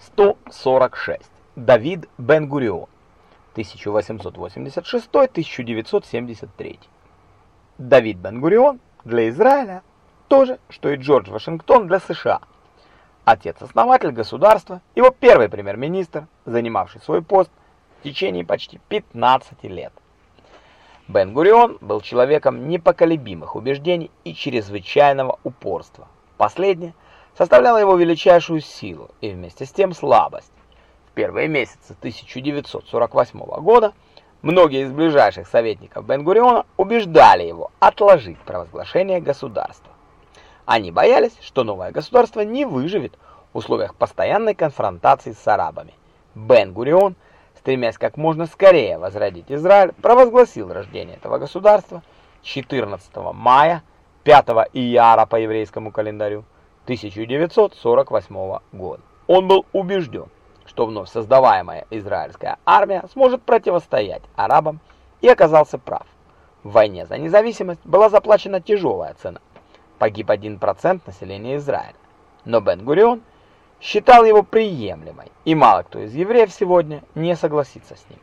146. Давид Бен-Гурион. 1886-1973. Давид Бен-Гурион для Израиля то же, что и Джордж Вашингтон для США. Отец-основатель государства, его первый премьер-министр, занимавший свой пост в течение почти 15 лет. Бен-Гурион был человеком непоколебимых убеждений и чрезвычайного упорства. Последнее – составляла его величайшую силу и вместе с тем слабость. В первые месяцы 1948 года многие из ближайших советников Бен-Гуриона убеждали его отложить провозглашение государства. Они боялись, что новое государство не выживет в условиях постоянной конфронтации с арабами. Бен-Гурион, стремясь как можно скорее возродить Израиль, провозгласил рождение этого государства 14 мая, 5 ияра по еврейскому календарю 1948 года. Он был убежден, что вновь создаваемая израильская армия сможет противостоять арабам и оказался прав. В войне за независимость была заплачена тяжелая цена. Погиб 1% населения Израиля. Но Бен-Гурион считал его приемлемой, и мало кто из евреев сегодня не согласится с ним.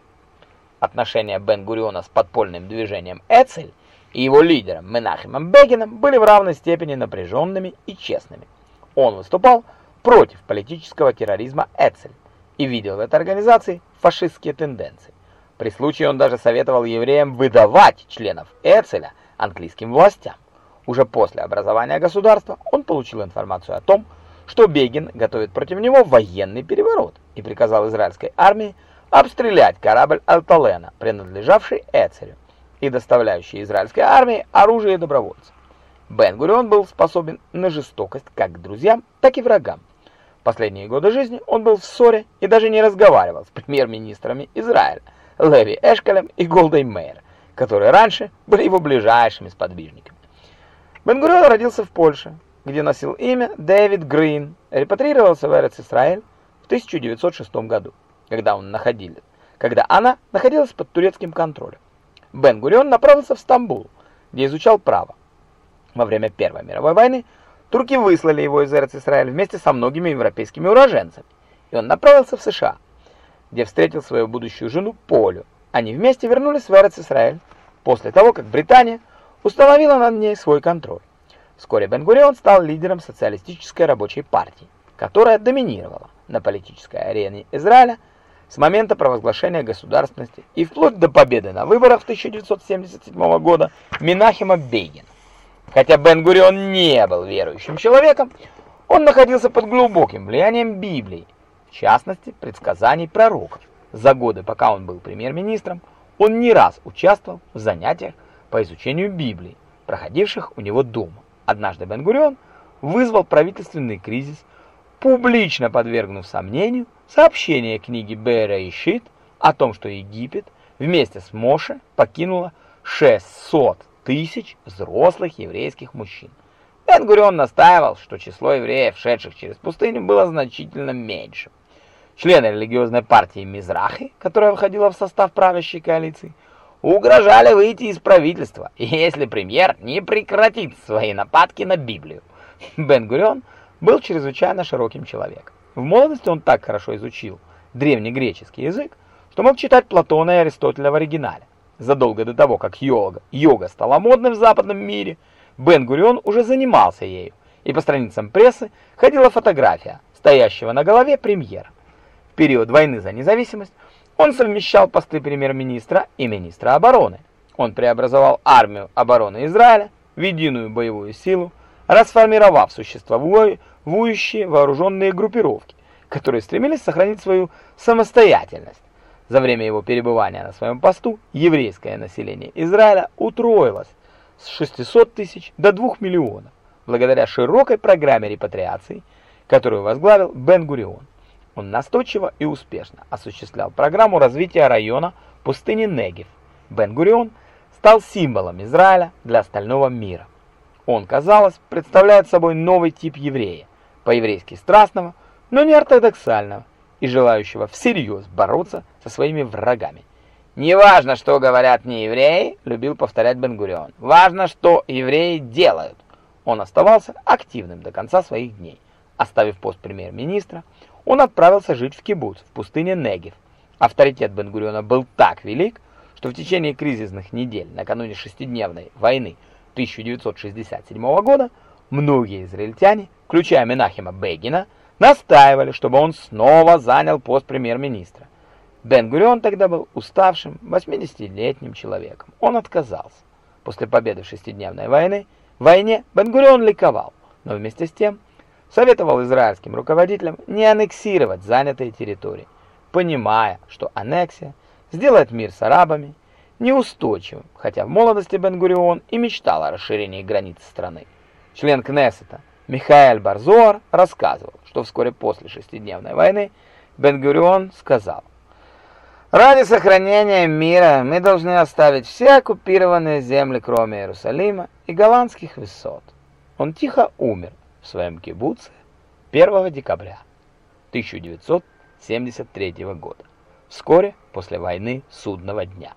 Отношения Бен-Гуриона с подпольным движением Эцель и его лидером Менахемом Бегином были в равной степени напряженными и честными. Он выступал против политического терроризма Эцель и видел в этой организации фашистские тенденции. При случае он даже советовал евреям выдавать членов Эцеля английским властям. Уже после образования государства он получил информацию о том, что Бегин готовит против него военный переворот и приказал израильской армии обстрелять корабль Алталена, принадлежавший Эцелю и доставляющий израильской армии оружие и добровольцев. Бен-Гурион был способен на жестокость как к друзьям, так и врагам. Последние годы жизни он был в ссоре и даже не разговаривал с премьер-министрами Израиля Леви Эшкелем и Голдой Мейер, которые раньше были его ближайшими сподвижниками. Бен-Гурион родился в Польше, где носил имя Дэвид Грин, репатрировался в Эрец-Исраэль в 1906 году, когда он находили, когда она находилась под турецким контролем. Бен-Гурион направился в Стамбул, где изучал право. Во время Первой мировой войны турки выслали его из Эрец-Исраэль вместе со многими европейскими уроженцами, и он направился в США, где встретил свою будущую жену Полю. Они вместе вернулись в Эрец-Исраэль после того, как Британия установила над ней свой контроль. Вскоре Бен-Гурион стал лидером социалистической рабочей партии, которая доминировала на политической арене Израиля с момента провозглашения государственности и вплоть до победы на выборах 1977 года Минахема Бейгена. Хотя Бен-Гурион не был верующим человеком, он находился под глубоким влиянием Библии, в частности, предсказаний пророков. За годы, пока он был премьер-министром, он не раз участвовал в занятиях по изучению Библии, проходивших у него дома. Однажды Бен-Гурион вызвал правительственный кризис, публично подвергнув сомнению сообщение книги Бера и Шит о том, что Египет вместе с Моше покинула 600 тысяч взрослых еврейских мужчин. Бен-Гурион настаивал, что число евреев, шедших через пустыню, было значительно меньше. Члены религиозной партии Мизрахи, которая входила в состав правящей коалиции, угрожали выйти из правительства, если премьер не прекратит свои нападки на Библию. Бен-Гурион был чрезвычайно широким человеком. В молодости он так хорошо изучил древнегреческий язык, что мог читать Платона и Аристотеля в оригинале. Задолго до того, как йога, йога стала модной в западном мире, Бен-Гурион уже занимался ею, и по страницам прессы ходила фотография стоящего на голове премьера. В период войны за независимость он совмещал посты премьер-министра и министра обороны. Он преобразовал армию обороны Израиля в единую боевую силу, расформировав существующие вооруженные группировки, которые стремились сохранить свою самостоятельность. За время его перебывания на своем посту еврейское население Израиля утроилось с 600 тысяч до 2 миллионов, благодаря широкой программе репатриации, которую возглавил Бен-Гурион. Он настойчиво и успешно осуществлял программу развития района пустыни Негев. Бен-Гурион стал символом Израиля для остального мира. Он, казалось, представляет собой новый тип еврея, по-еврейски страстного, но не ортодоксального, и желающего всерьез бороться со своими врагами. «Неважно, что говорят не евреи», — любил повторять Бен-Гурион. «Важно, что евреи делают». Он оставался активным до конца своих дней. Оставив пост премьер-министра, он отправился жить в кибуц в пустыне Негев. Авторитет Бен-Гуриона был так велик, что в течение кризисных недель накануне шестидневной войны 1967 года многие израильтяне, включая Менахема Бегина, настаивали, чтобы он снова занял пост премьер-министра. Бен-Гурион тогда был уставшим 80-летним человеком. Он отказался. После победы в шестидневной войны, войне Бен-Гурион ликовал, но вместе с тем советовал израильским руководителям не аннексировать занятые территории, понимая, что аннексия сделает мир с арабами неустойчивым, хотя в молодости Бен-Гурион и мечтал о расширении границ страны. Член Кнессета Михаэль Барзуар рассказывал, что вскоре после шестидневной войны Бен-Гурион сказал, «Ради сохранения мира мы должны оставить все оккупированные земли, кроме Иерусалима и голландских высот». Он тихо умер в своем кибуце 1 декабря 1973 года, вскоре после войны Судного дня.